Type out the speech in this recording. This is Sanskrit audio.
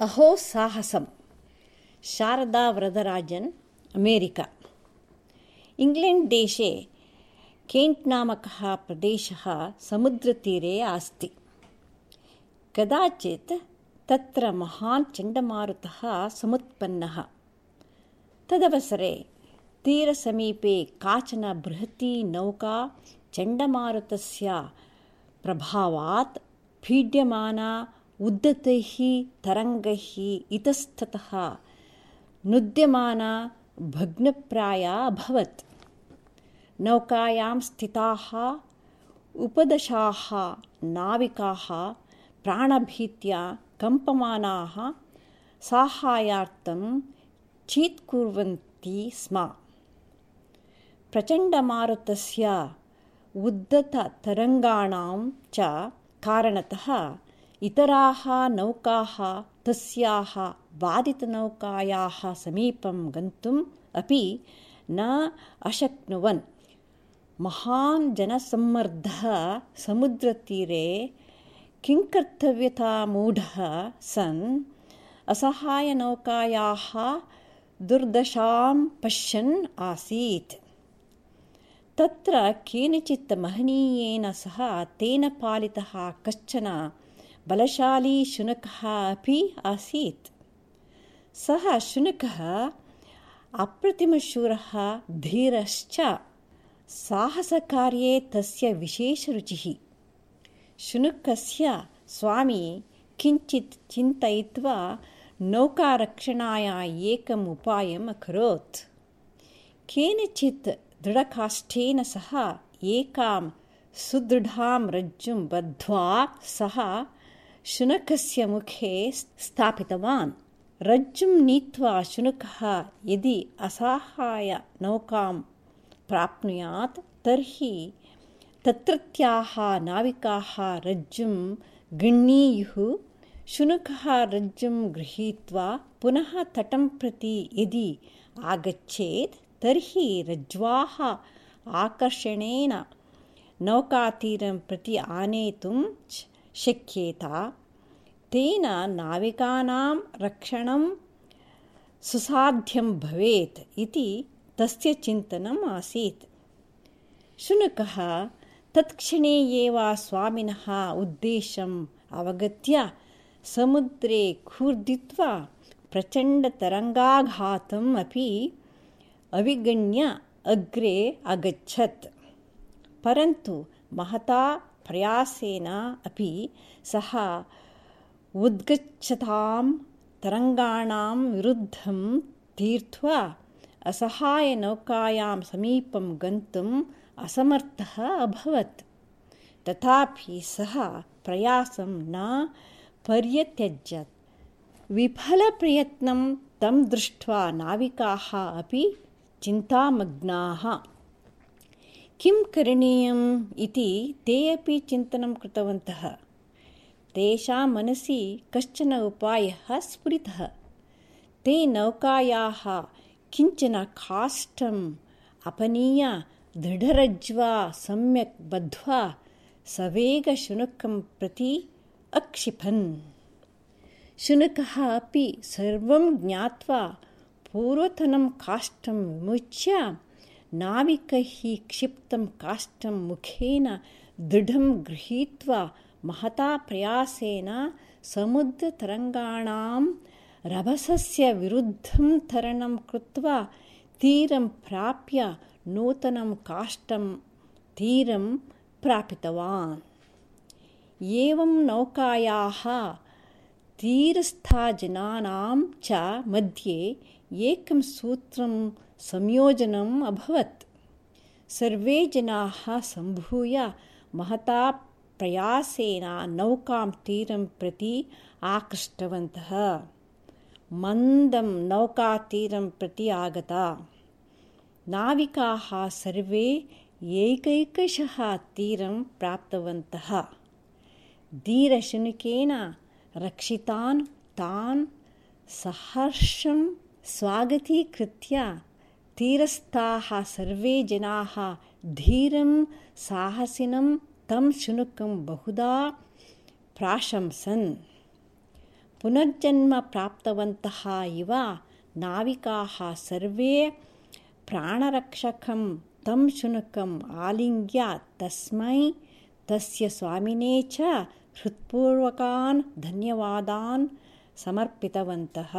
अहो साहसं शारदाव्रतराजन् अमेरिका इङ्ग्लेण्ड् देशे केण्ट् नामकः प्रदेशः समुद्रतीरे अस्ति कदाचित् तत्र महान् चण्डमारुतः समुत्पन्नः तदवसरे तीरसमीपे काचन बृहती नौका चण्डमारुतस्य प्रभावात् पीड्यमाना उद्धतैः तरङ्गैः इतस्ततः नुद्यमाना भग्नप्राया अभवत्। नौकायां स्थिताः उपदशाः नाविकाः प्राणभीत्या कम्पमानाः साहाय्यार्थं चीत्कुर्वन्ति स्म। प्रचण्डमारुतस्य उद्धततरङ्गाणां च कारणतः इतराः नौकाः तस्याः बाधितनौकायाः समीपं गन्तुम् अपि न अशक्नुवन्। महान् जनसम्मर्दः समुद्रतीरे किङ्कर्तव्यतामूढः सन् असहायनौकायाः दुर्दशां पश्यन् आसीत्। तत्र केनचित् महनीयेन सह तेन पालितः कश्चन बलशाली शुनकः अपि आसीत्। सः शुनकः अप्रतिमशूरः धीरश्च साहसकार्ये तस्य विशेषरुचिः। शुनकस्य स्वामी किञ्चित् चिन्तयित्वा नौकारक्षणाय एकम् उपायम् अकरोत्। केनचित् दृढकाष्ठेन सह एकां सुदृढां रज्जुं बद्ध्वा सः शुनकस्य मुखे स्थापितवान्। रज्जुं नीत्वा शुनकः यदि असहायनौकां प्राप्नुयात् तर्हि तत्रत्याः नाविकाः रज्जुं गृह्णीयुः शुनकः रज्जुं गृहीत्वा पुनः तटं प्रति यदि आगच्छेत् तर्हि रज्ज्वाः आकर्षणेन नौकातीरं प्रति आनेतुं शक्येत तेन नाविकानां रक्षणं सुसाध्यं भवेत् इति तस्य चिन्तनम् आसीत्। शुनकः तत्क्षणे एव स्वामिनः उद्देशम् अवगत्य समुद्रे कूर्दित्वा प्रचण्डतरङ्गाघातम् अपि अविगण्य अग्रे अगच्छत्। परन्तु महता प्रयासेन अपि सः उद्गच्छतां तरङ्गाणां विरुद्धं तीर्त्वा असहायनौकायां समीपं गन्तुम् असमर्थः अभवत्। तथापि सः प्रयासं न पर्यत्यजत्। विफलप्रयत्नं तं दृष्ट्वा नाविकाः अपि चिन्तामग्नाः। किं करणीयम् इति ते अपि चिन्तनं कृतवन्तः तेषां मनसि कश्चन उपायः स्फुरितः। ते नौकायाः किञ्चन काष्ठम् अपनीय दृढरज्ज्वा सम्यक् बद्ध्वा सवेगशुनकं प्रति अक्षिपन्। शुनकः अपि सर्वं ज्ञात्वा पूर्वतनं काष्ठं विमुच्य नाविकैः क्षिप्तं काष्ठं मुखेन दृढं गृहीत्वा महता प्रयासेन समुद्रतरङ्गाणां रभसस्य विरुद्धं तरणं कृत्वा तीरं प्राप्य नूतनं काष्ठं तीरं प्रापितवान्। एवं नौकायाः तीरस्थजनानां च मध्ये एकं सूत्रं संयोजनम् अभवत्। सर्वे जनाः सम्भूय महता प्रयासेन नौकां तीरं प्रति आकृष्टवन्तः। मन्दं नौकातीरं प्रति आगता। नाविकाः सर्वे एकैकशः तीरं प्राप्तवन्तः। धीरशुनकेन रक्षितान् तान् सहर्षं स्वागतीकृत्य तीरस्थाः सर्वे जनाः धीरं साहसिनं तं शुनकं बहुधा प्राशंसन्। पुनर्जन्म प्राप्तवन्तः इव नाविकाः सर्वे प्राणरक्षकं तं शुनकम् आलिङ्ग्य तस्मै तस्य स्वामिने च हृत्पूर्वकान् धन्यवादान् समर्पितवन्तः